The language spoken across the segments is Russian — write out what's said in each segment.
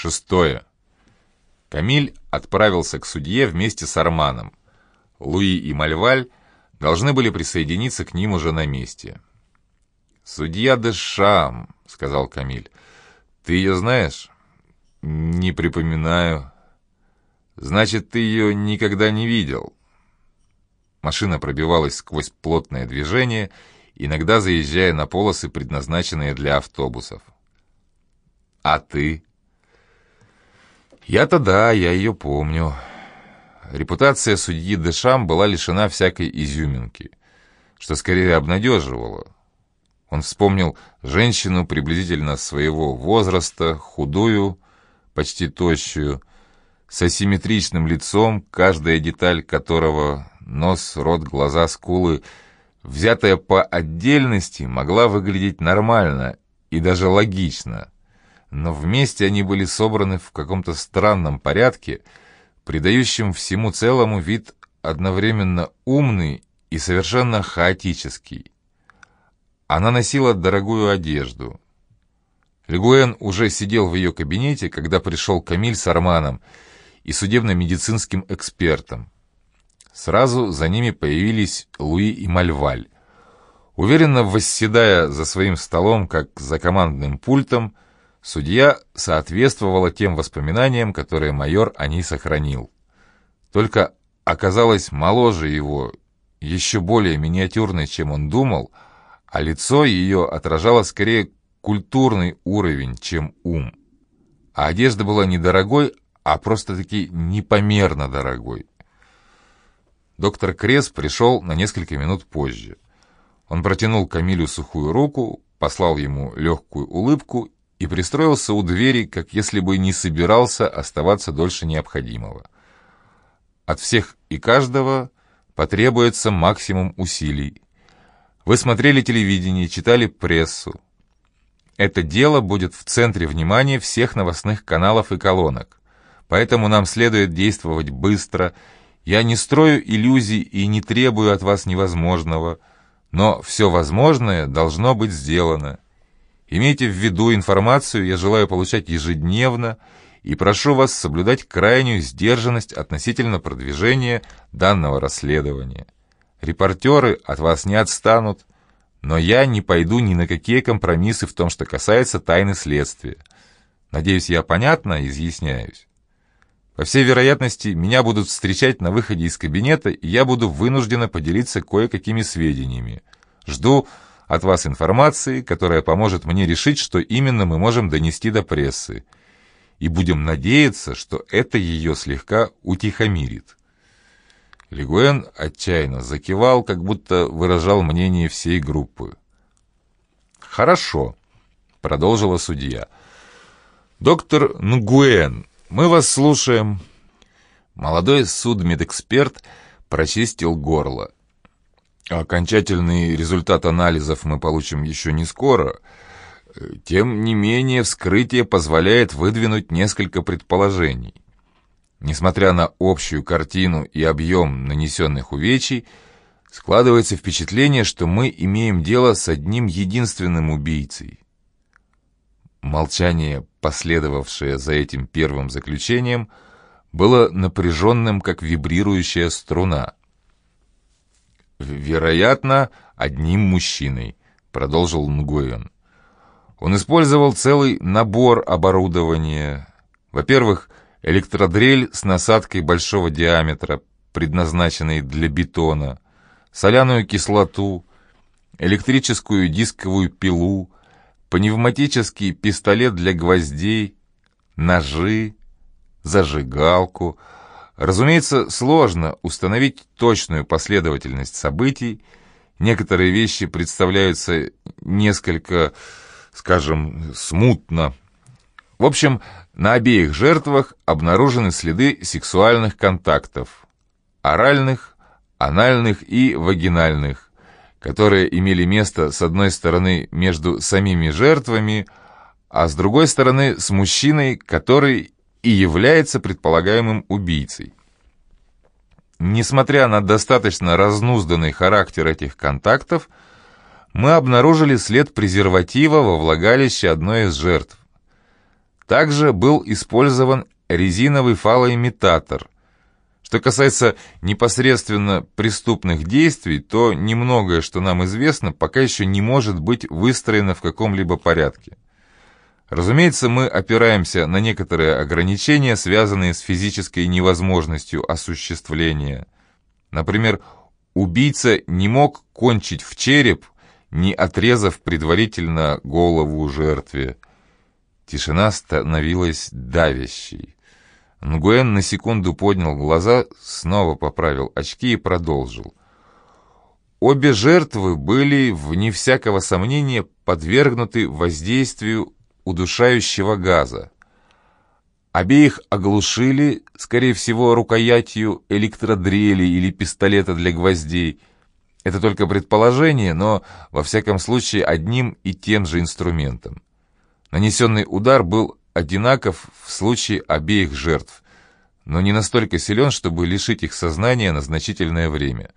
Шестое. Камиль отправился к судье вместе с Арманом. Луи и Мальваль должны были присоединиться к ним уже на месте. «Судья Дешам», — сказал Камиль. «Ты ее знаешь?» «Не припоминаю». «Значит, ты ее никогда не видел?» Машина пробивалась сквозь плотное движение, иногда заезжая на полосы, предназначенные для автобусов. «А ты?» «Я-то да, я ее помню». Репутация судьи Дешам была лишена всякой изюминки, что скорее обнадеживало. Он вспомнил женщину приблизительно своего возраста, худую, почти тощую, с асимметричным лицом, каждая деталь которого — нос, рот, глаза, скулы — взятая по отдельности, могла выглядеть нормально и даже логично. Но вместе они были собраны в каком-то странном порядке, придающем всему целому вид одновременно умный и совершенно хаотический. Она носила дорогую одежду. Легуэн уже сидел в ее кабинете, когда пришел Камиль с Арманом и судебно-медицинским экспертом. Сразу за ними появились Луи и Мальваль. Уверенно восседая за своим столом, как за командным пультом, судья соответствовала тем воспоминаниям, которые майор о ней сохранил. Только оказалась моложе его, еще более миниатюрной, чем он думал, а лицо ее отражало скорее культурный уровень, чем ум. А одежда была не дорогой, а просто-таки непомерно дорогой. Доктор Крес пришел на несколько минут позже. Он протянул Камилю сухую руку, послал ему легкую улыбку и пристроился у двери, как если бы не собирался оставаться дольше необходимого. От всех и каждого потребуется максимум усилий. Вы смотрели телевидение, читали прессу. Это дело будет в центре внимания всех новостных каналов и колонок. Поэтому нам следует действовать быстро. Я не строю иллюзий и не требую от вас невозможного, но все возможное должно быть сделано. Имейте в виду, информацию я желаю получать ежедневно и прошу вас соблюдать крайнюю сдержанность относительно продвижения данного расследования. Репортеры от вас не отстанут, но я не пойду ни на какие компромиссы в том, что касается тайны следствия. Надеюсь, я понятно изъясняюсь. По всей вероятности, меня будут встречать на выходе из кабинета, и я буду вынуждена поделиться кое-какими сведениями. Жду от вас информации, которая поможет мне решить, что именно мы можем донести до прессы. И будем надеяться, что это ее слегка утихомирит. Лигуэн отчаянно закивал, как будто выражал мнение всей группы. «Хорошо», — продолжила судья. «Доктор Нгуэн, мы вас слушаем». Молодой судмедэксперт прочистил горло. Окончательный результат анализов мы получим еще не скоро. Тем не менее, вскрытие позволяет выдвинуть несколько предположений. Несмотря на общую картину и объем нанесенных увечий, складывается впечатление, что мы имеем дело с одним единственным убийцей. Молчание, последовавшее за этим первым заключением, было напряженным, как вибрирующая струна. «Вероятно, одним мужчиной», — продолжил Нгуэн. Он использовал целый набор оборудования. Во-первых, электродрель с насадкой большого диаметра, предназначенной для бетона, соляную кислоту, электрическую дисковую пилу, пневматический пистолет для гвоздей, ножи, зажигалку. Разумеется, сложно установить точную последовательность событий. Некоторые вещи представляются несколько, скажем, смутно. В общем, на обеих жертвах обнаружены следы сексуальных контактов, оральных, анальных и вагинальных, которые имели место с одной стороны между самими жертвами, а с другой стороны с мужчиной, который и является предполагаемым убийцей. Несмотря на достаточно разнузданный характер этих контактов, мы обнаружили след презерватива во влагалище одной из жертв. Также был использован резиновый фалоимитатор. Что касается непосредственно преступных действий, то немногое, что нам известно, пока еще не может быть выстроено в каком-либо порядке. Разумеется, мы опираемся на некоторые ограничения, связанные с физической невозможностью осуществления. Например, убийца не мог кончить в череп, не отрезав предварительно голову жертве. Тишина становилась давящей. Нгуэн на секунду поднял глаза, снова поправил очки и продолжил. Обе жертвы были, вне всякого сомнения, подвергнуты воздействию удушающего газа. Обеих оглушили, скорее всего, рукоятью электродрели или пистолета для гвоздей. Это только предположение, но, во всяком случае, одним и тем же инструментом. Нанесенный удар был одинаков в случае обеих жертв, но не настолько силен, чтобы лишить их сознания на значительное время.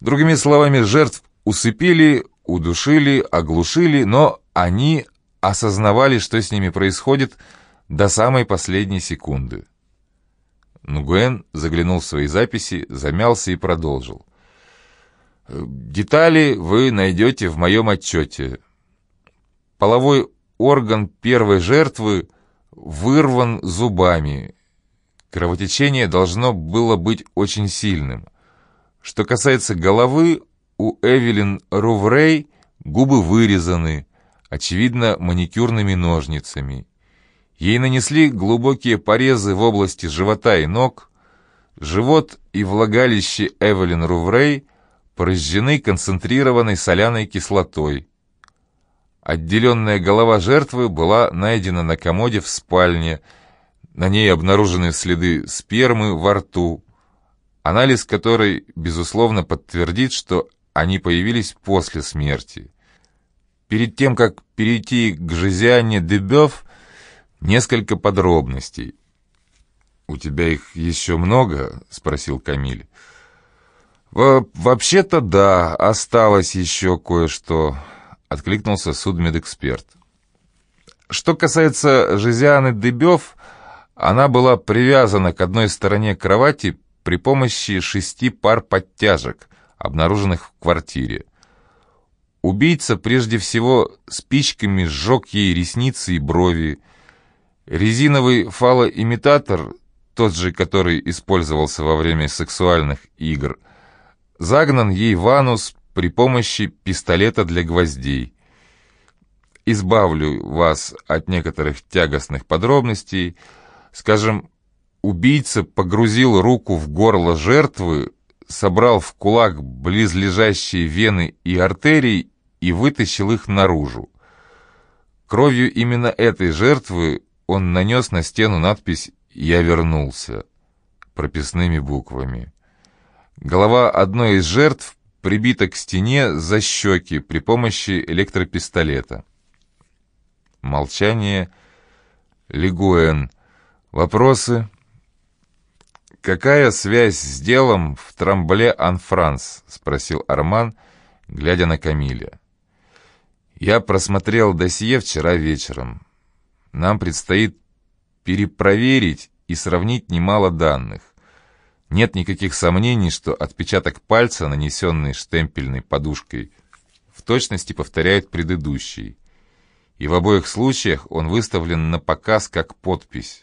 Другими словами, жертв усыпили, удушили, оглушили, но они осознавали, что с ними происходит до самой последней секунды. Нгуэн заглянул в свои записи, замялся и продолжил. «Детали вы найдете в моем отчете. Половой орган первой жертвы вырван зубами. Кровотечение должно было быть очень сильным. Что касается головы, у Эвелин Руврей губы вырезаны, очевидно, маникюрными ножницами. Ей нанесли глубокие порезы в области живота и ног. Живот и влагалище Эвелин Руврей порождены концентрированной соляной кислотой. Отделенная голова жертвы была найдена на комоде в спальне. На ней обнаружены следы спермы во рту, анализ которой, безусловно, подтвердит, что они появились после смерти. Перед тем, как перейти к Жизиане Дебёв, несколько подробностей. «У тебя их еще много?» — спросил Камиль. «Вообще-то да, осталось еще кое-что», — откликнулся судмедэксперт. Что касается Жизианы Дебёв, она была привязана к одной стороне кровати при помощи шести пар подтяжек, обнаруженных в квартире. Убийца прежде всего спичками сжег ей ресницы и брови. Резиновый фалоимитатор, тот же, который использовался во время сексуальных игр, загнан ей в анус при помощи пистолета для гвоздей. Избавлю вас от некоторых тягостных подробностей. Скажем, убийца погрузил руку в горло жертвы, собрал в кулак близлежащие вены и артерии и вытащил их наружу. Кровью именно этой жертвы он нанес на стену надпись «Я вернулся» прописными буквами. Голова одной из жертв прибита к стене за щеки при помощи электропистолета. Молчание. Лигуэн. Вопросы? «Какая связь с делом в Трамбле-Ан-Франс?» — спросил Арман, глядя на Камиля. Я просмотрел досье вчера вечером. Нам предстоит перепроверить и сравнить немало данных. Нет никаких сомнений, что отпечаток пальца, нанесенный штемпельной подушкой, в точности повторяет предыдущий. И в обоих случаях он выставлен на показ как подпись.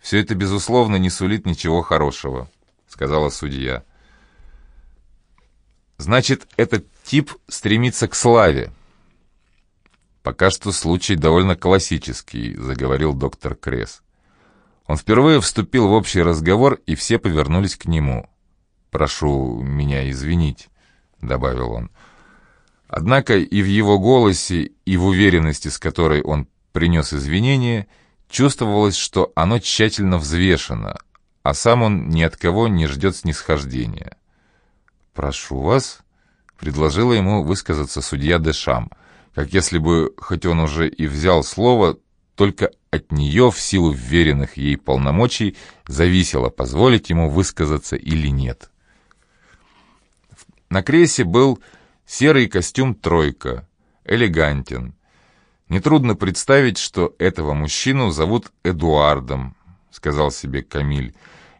«Все это, безусловно, не сулит ничего хорошего», — сказала судья. «Значит, этот тип стремится к славе». «Пока что случай довольно классический», — заговорил доктор Кресс. Он впервые вступил в общий разговор, и все повернулись к нему. «Прошу меня извинить», — добавил он. Однако и в его голосе, и в уверенности, с которой он принес извинения, чувствовалось, что оно тщательно взвешено, а сам он ни от кого не ждет снисхождения. «Прошу вас», — предложила ему высказаться судья Дешам — как если бы, хоть он уже и взял слово, только от нее в силу вверенных ей полномочий зависело, позволить ему высказаться или нет. На кресе был серый костюм «тройка», элегантен. Нетрудно представить, что этого мужчину зовут Эдуардом, сказал себе Камиль,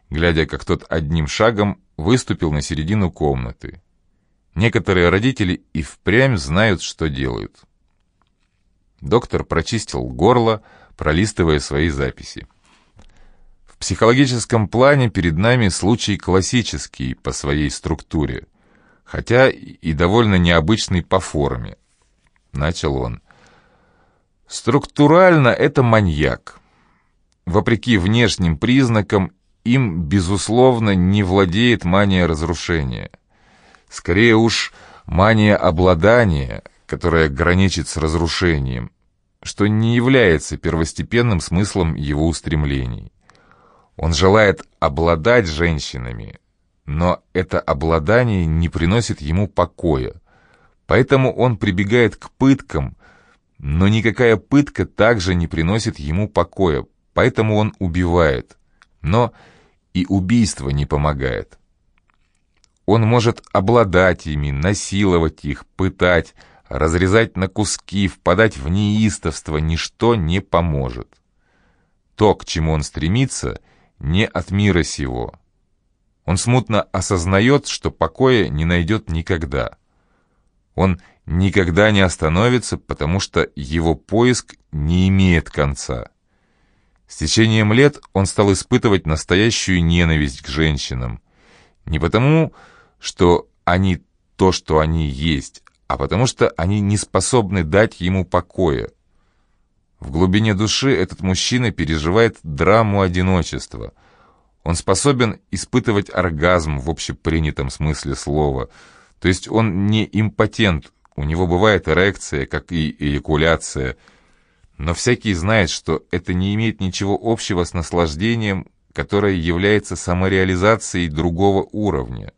глядя, как тот одним шагом выступил на середину комнаты. Некоторые родители и впрямь знают, что делают. Доктор прочистил горло, пролистывая свои записи. В психологическом плане перед нами случай классический по своей структуре, хотя и довольно необычный по форме. Начал он. Структурально это маньяк. Вопреки внешним признакам, им, безусловно, не владеет мания разрушения. Скорее уж, мания обладания, которая граничит с разрушением, что не является первостепенным смыслом его устремлений. Он желает обладать женщинами, но это обладание не приносит ему покоя, поэтому он прибегает к пыткам, но никакая пытка также не приносит ему покоя, поэтому он убивает. Но и убийство не помогает. Он может обладать ими, насиловать их, пытать, разрезать на куски, впадать в неистовство, ничто не поможет. То, к чему он стремится, не от мира сего. Он смутно осознает, что покоя не найдет никогда. Он никогда не остановится, потому что его поиск не имеет конца. С течением лет он стал испытывать настоящую ненависть к женщинам. Не потому, что они то, что они есть, а потому что они не способны дать ему покоя. В глубине души этот мужчина переживает драму одиночества. Он способен испытывать оргазм в общепринятом смысле слова, то есть он не импотент, у него бывает эрекция, как и эякуляция, но всякий знает, что это не имеет ничего общего с наслаждением, которое является самореализацией другого уровня,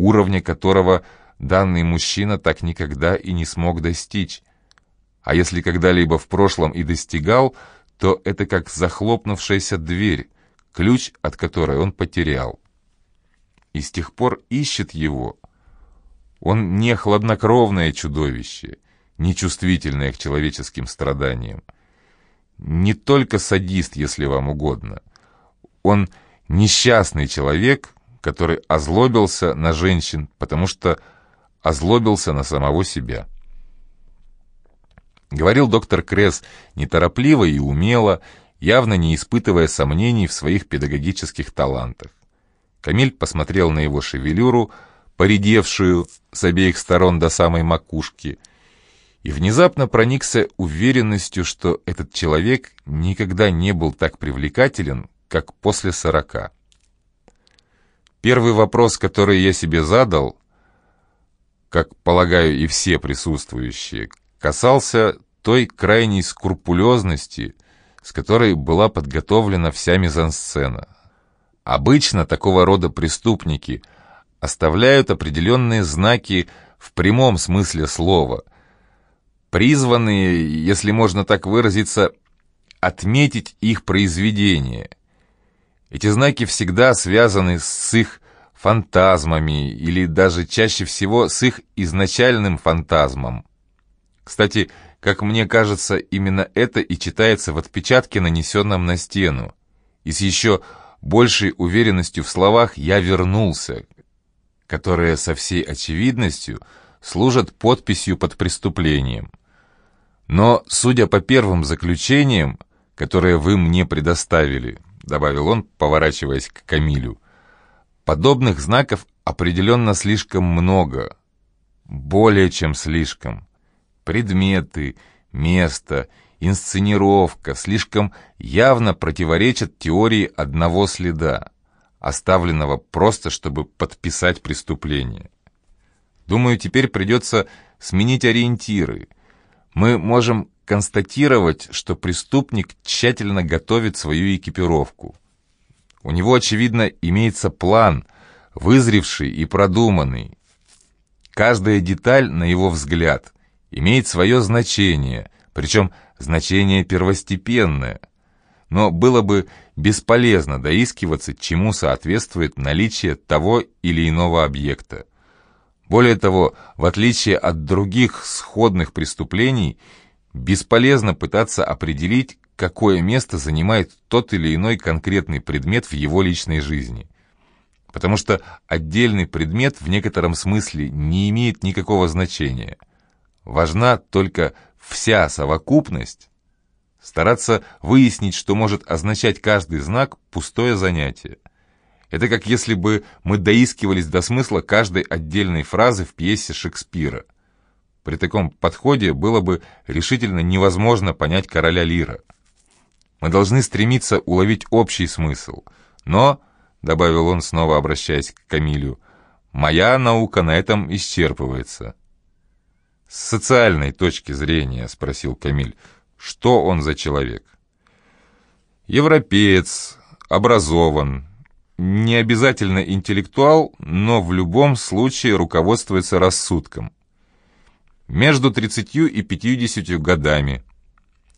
уровня которого данный мужчина так никогда и не смог достичь. А если когда-либо в прошлом и достигал, то это как захлопнувшаяся дверь, ключ от которой он потерял. И с тех пор ищет его, он не хладнокровное чудовище, не чувствительное к человеческим страданиям. Не только садист, если вам угодно. Он несчастный человек, который озлобился на женщин, потому что озлобился на самого себя. Говорил доктор Кресс неторопливо и умело, явно не испытывая сомнений в своих педагогических талантах. Камиль посмотрел на его шевелюру, поредевшую с обеих сторон до самой макушки, и внезапно проникся уверенностью, что этот человек никогда не был так привлекателен, как после сорока. Первый вопрос, который я себе задал, как полагаю и все присутствующие, касался той крайней скрупулезности, с которой была подготовлена вся мизансцена. Обычно такого рода преступники – оставляют определенные знаки в прямом смысле слова, призванные, если можно так выразиться, отметить их произведение. Эти знаки всегда связаны с их фантазмами или даже чаще всего с их изначальным фантазмом. Кстати, как мне кажется, именно это и читается в отпечатке, нанесенном на стену. И с еще большей уверенностью в словах «я вернулся», которые со всей очевидностью служат подписью под преступлением. Но, судя по первым заключениям, которые вы мне предоставили, добавил он, поворачиваясь к Камилю, подобных знаков определенно слишком много, более чем слишком. Предметы, место, инсценировка слишком явно противоречат теории одного следа оставленного просто, чтобы подписать преступление. Думаю, теперь придется сменить ориентиры. Мы можем констатировать, что преступник тщательно готовит свою экипировку. У него, очевидно, имеется план, вызревший и продуманный. Каждая деталь, на его взгляд, имеет свое значение, причем значение первостепенное. Но было бы Бесполезно доискиваться, чему соответствует наличие того или иного объекта. Более того, в отличие от других сходных преступлений, бесполезно пытаться определить, какое место занимает тот или иной конкретный предмет в его личной жизни. Потому что отдельный предмет в некотором смысле не имеет никакого значения. Важна только вся совокупность. Стараться выяснить, что может означать каждый знак – пустое занятие. Это как если бы мы доискивались до смысла каждой отдельной фразы в пьесе Шекспира. При таком подходе было бы решительно невозможно понять короля Лира. Мы должны стремиться уловить общий смысл. Но, — добавил он, снова обращаясь к Камилю, — моя наука на этом исчерпывается. «С социальной точки зрения», — спросил Камиль, — «что он за человек?» «Европеец, образован, не обязательно интеллектуал, но в любом случае руководствуется рассудком. Между 30 и 50 годами.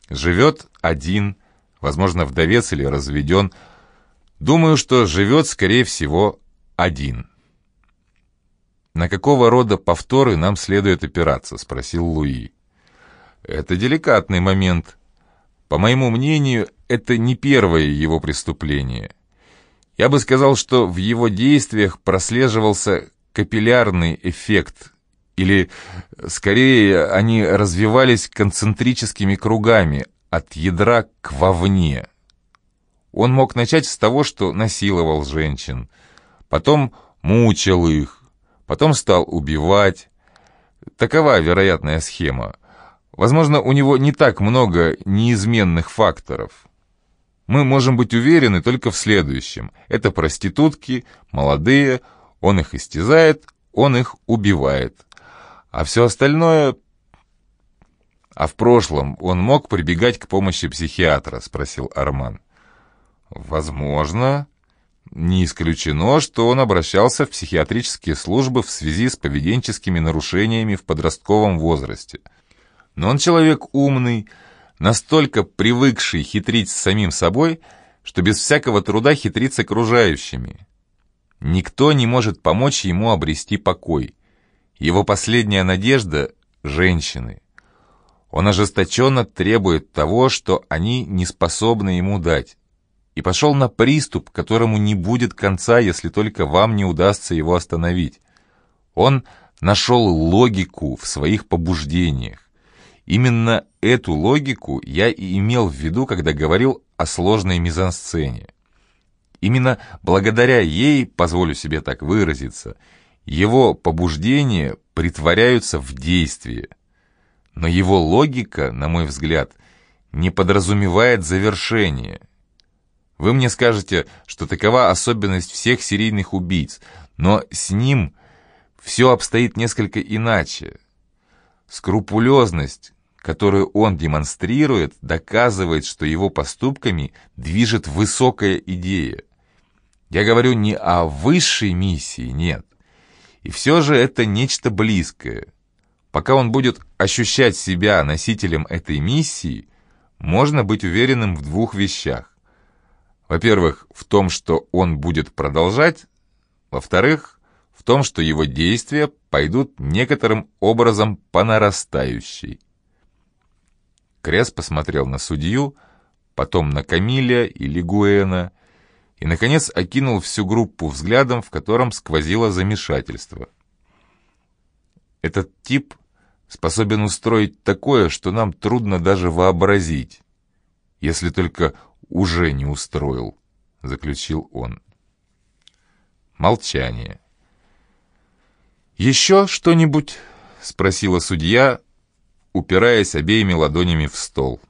Живет один, возможно, вдовец или разведен. Думаю, что живет, скорее всего, один. «На какого рода повторы нам следует опираться?» — спросил Луи. «Это деликатный момент. По моему мнению, это не первое его преступление». Я бы сказал, что в его действиях прослеживался капиллярный эффект, или, скорее, они развивались концентрическими кругами от ядра к вовне. Он мог начать с того, что насиловал женщин, потом мучил их, потом стал убивать. Такова вероятная схема. Возможно, у него не так много неизменных факторов. Мы можем быть уверены только в следующем. Это проститутки, молодые, он их истязает, он их убивает. А все остальное... А в прошлом он мог прибегать к помощи психиатра, спросил Арман. Возможно. Не исключено, что он обращался в психиатрические службы в связи с поведенческими нарушениями в подростковом возрасте. Но он человек умный, настолько привыкший хитрить с самим собой, что без всякого труда хитрит с окружающими. Никто не может помочь ему обрести покой. Его последняя надежда — женщины. Он ожесточенно требует того, что они не способны ему дать. И пошел на приступ, которому не будет конца, если только вам не удастся его остановить. Он нашел логику в своих побуждениях. Именно эту логику я и имел в виду, когда говорил о сложной мизансцене. Именно благодаря ей, позволю себе так выразиться, его побуждения притворяются в действие. Но его логика, на мой взгляд, не подразумевает завершение. Вы мне скажете, что такова особенность всех серийных убийц, но с ним все обстоит несколько иначе. Скрупулезность, которую он демонстрирует, доказывает, что его поступками движет высокая идея. Я говорю не о высшей миссии, нет. И все же это нечто близкое. Пока он будет ощущать себя носителем этой миссии, можно быть уверенным в двух вещах. Во-первых, в том, что он будет продолжать. Во-вторых, в том, что его действия пойдут некоторым образом по нарастающей. Крес посмотрел на судью, потом на Камиля и Лигуэна и, наконец, окинул всю группу взглядом, в котором сквозило замешательство. «Этот тип способен устроить такое, что нам трудно даже вообразить, если только уже не устроил», — заключил он. Молчание. «Еще что-нибудь?» — спросила судья, упираясь обеими ладонями в стол.